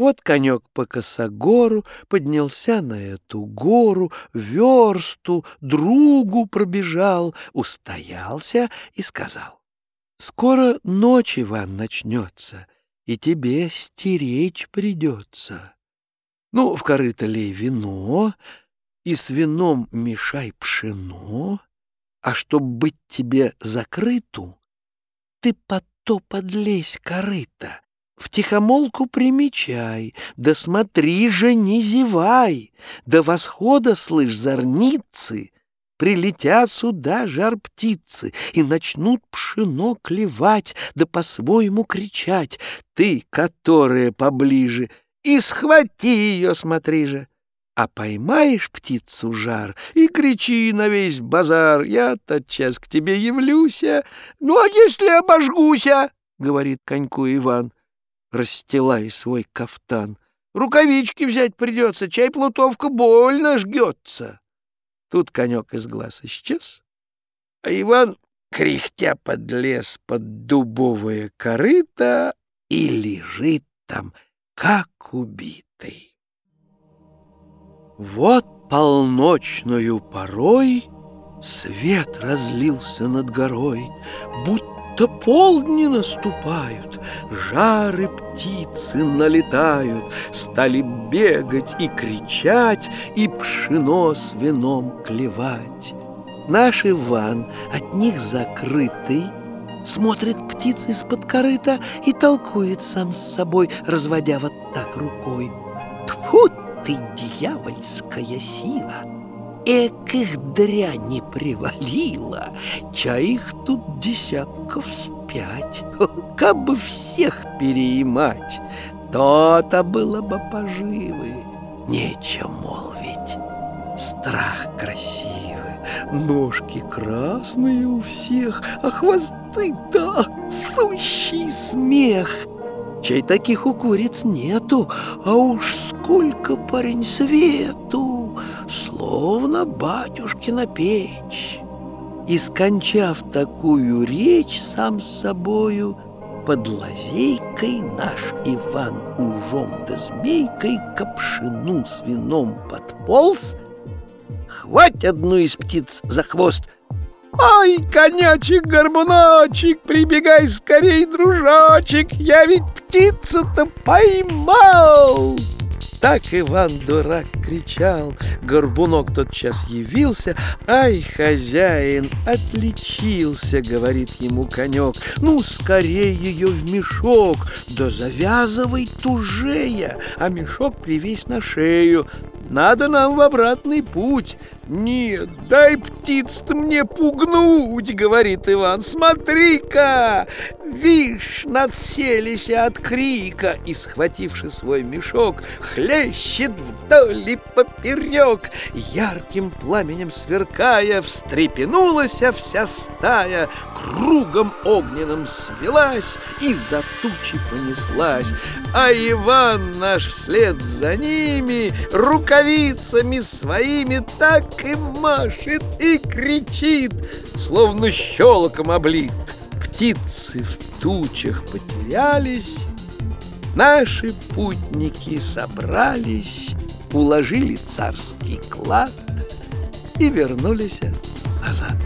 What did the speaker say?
Вот конек по косогору поднялся на эту гору, версту другу пробежал, устоялся и сказал, «Скоро ночь, Иван, начнется, и тебе стеречь придется. Ну, в корыто лей вино, и с вином мешай пшено, а чтоб быть тебе закрыту, ты под то подлезь корыто, в тихомолку примечай, да смотри же, не зевай, до восхода, слышь, зорницы, прилетят сюда жар птицы и начнут пшено клевать, да по-своему кричать. Ты, которая поближе, и схвати ее, смотри же. А поймаешь птицу жар и кричи на весь базар, я тотчас к тебе явлюся. Ну, а если обожгуся, — говорит коньку Иван, расстилая свой кафтан, — рукавички взять придется, чай плутовка больно жгется. Тут конек из глаз исчез, а Иван, кряхтя, подлез под дубовое корыто и лежит там, как убитый. Вот полночную порой Свет разлился над горой, Будто полдни наступают, Жары птицы налетают, Стали бегать и кричать, И пшено с вином клевать. Наш Иван, от них закрытый, Смотрит птицы из-под корыта И толкует сам с собой, Разводя вот так рукой. Тьфу ты, дьявольская сила! Эк их дряни привалила, чай их тут десятков спять. Как бы всех переимать, то-то было бы поживы. Нечем молвить, страх красивый, ножки красные у всех, а хвосты-то сущий смех. Чай таких у куриц нету, а уж сколько парень свету, словно батюшкина печь. И, скончав такую речь сам с собою, под лазейкой наш Иван ужом да змейкой капшину с вином подполз, хвать одну из птиц за хвост — Ай, конячек-горбуночек, прибегай скорей, дружочек, я ведь птицу-то поймал!» Так Иван-дурак кричал, горбунок тотчас явился, «Ай, хозяин, отличился!» — говорит ему конек. «Ну, скорее ее в мешок, да завязывай тужея, а мешок привесь на шею. Надо нам в обратный путь, «Нет, дай птиц-то мне пугнуть!» — говорит Иван. «Смотри-ка! Вишь, надселись от крика!» И, схвативши свой мешок, хлещет вдоль и поперек. Ярким пламенем сверкая, встрепенулась вся стая, Кругом огненным свелась и за тучи понеслась. А Иван наш вслед за ними рукавицами своими так и машет и кричит, словно щелоком облит. Птицы в тучах потерялись, наши путники собрались, уложили царский клад и вернулись назад.